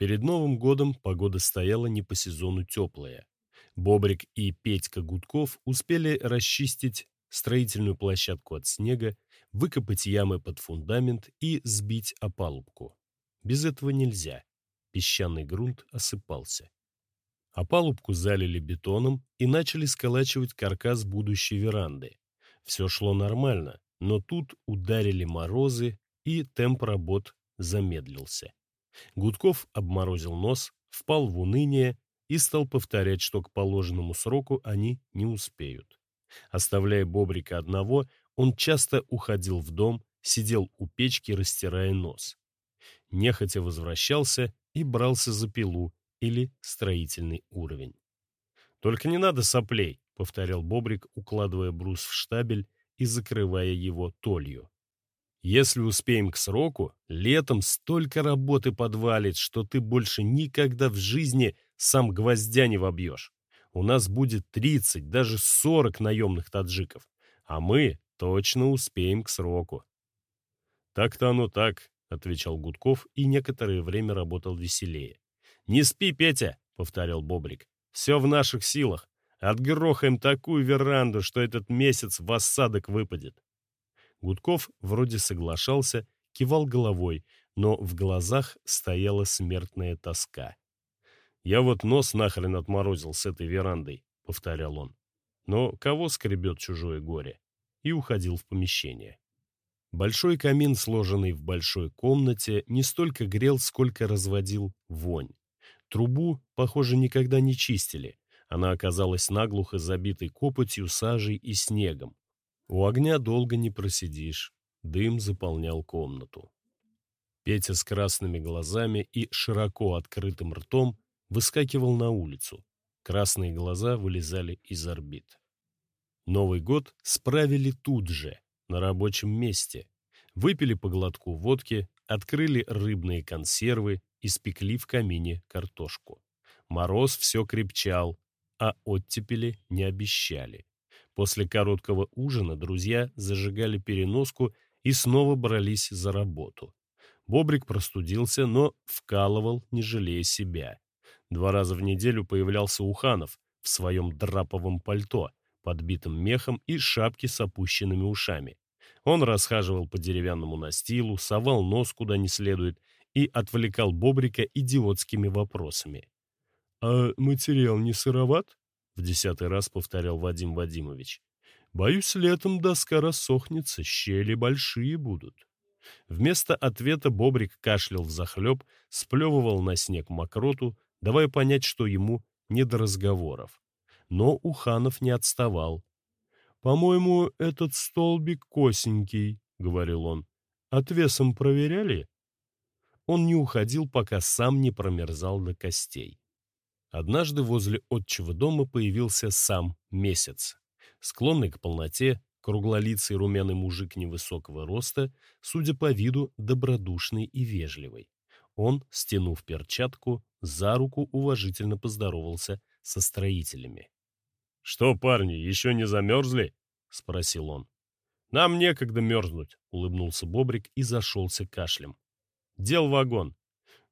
Перед Новым годом погода стояла не по сезону теплая. Бобрик и Петька Гудков успели расчистить строительную площадку от снега, выкопать ямы под фундамент и сбить опалубку. Без этого нельзя. Песчаный грунт осыпался. Опалубку залили бетоном и начали сколачивать каркас будущей веранды. Все шло нормально, но тут ударили морозы, и темп работ замедлился. Гудков обморозил нос, впал в уныние и стал повторять, что к положенному сроку они не успеют. Оставляя Бобрика одного, он часто уходил в дом, сидел у печки, растирая нос. Нехотя возвращался и брался за пилу или строительный уровень. «Только не надо соплей», — повторял Бобрик, укладывая брус в штабель и закрывая его толью. Если успеем к сроку, летом столько работы подвалит, что ты больше никогда в жизни сам гвоздя не вобьешь. У нас будет 30, даже 40 наемных таджиков, а мы точно успеем к сроку. «Так-то оно так», — отвечал Гудков и некоторое время работал веселее. «Не спи, Петя», — повторял Бобрик. «Все в наших силах. Отгрохаем такую веранду, что этот месяц в осадок выпадет». Гудков вроде соглашался, кивал головой, но в глазах стояла смертная тоска. «Я вот нос нахрен отморозил с этой верандой», — повторял он. «Но кого скребет чужое горе?» И уходил в помещение. Большой камин, сложенный в большой комнате, не столько грел, сколько разводил вонь. Трубу, похоже, никогда не чистили. Она оказалась наглухо забитой копотью, сажей и снегом. У огня долго не просидишь. Дым заполнял комнату. Петя с красными глазами и широко открытым ртом выскакивал на улицу. Красные глаза вылезали из орбит. Новый год справили тут же, на рабочем месте. Выпили по глотку водки, открыли рыбные консервы, испекли в камине картошку. Мороз все крепчал, а оттепели не обещали. После короткого ужина друзья зажигали переноску и снова брались за работу. Бобрик простудился, но вкалывал, не жалея себя. Два раза в неделю появлялся Уханов в своем драповом пальто, подбитым мехом и шапке с опущенными ушами. Он расхаживал по деревянному настилу, совал нос куда не следует и отвлекал Бобрика идиотскими вопросами. «А материал не сыроват?» — в десятый раз повторял Вадим Вадимович. «Боюсь, летом доска рассохнется, щели большие будут». Вместо ответа Бобрик кашлял взахлеб, сплевывал на снег мокроту, давая понять, что ему не до разговоров. Но Уханов не отставал. «По-моему, этот столбик косенький», — говорил он. «Отвесом проверяли?» Он не уходил, пока сам не промерзал до костей. Однажды возле отчего дома появился сам месяц. Склонный к полноте, круглолицый румяный мужик невысокого роста, судя по виду, добродушный и вежливый. Он, стянув перчатку, за руку уважительно поздоровался со строителями. «Что, парни, еще не замерзли?» — спросил он. «Нам некогда мерзнуть», — улыбнулся Бобрик и зашелся кашлем. «Дел вагон».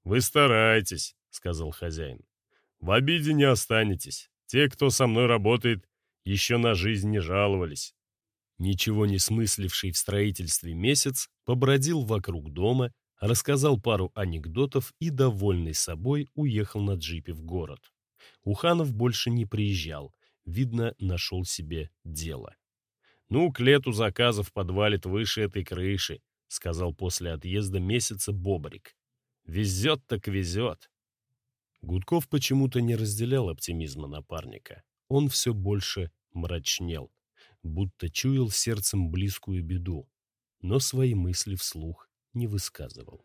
«Вы стараетесь», — сказал хозяин. В обиде не останетесь. Те, кто со мной работает, еще на жизнь не жаловались. Ничего не смысливший в строительстве месяц побродил вокруг дома, рассказал пару анекдотов и, довольный собой, уехал на джипе в город. Уханов больше не приезжал, видно, нашел себе дело. «Ну, к лету заказов подвалит выше этой крыши», — сказал после отъезда месяца Бобрик. «Везет так везет. Гудков почему-то не разделял оптимизма напарника. Он все больше мрачнел, будто чуял сердцем близкую беду, но свои мысли вслух не высказывал.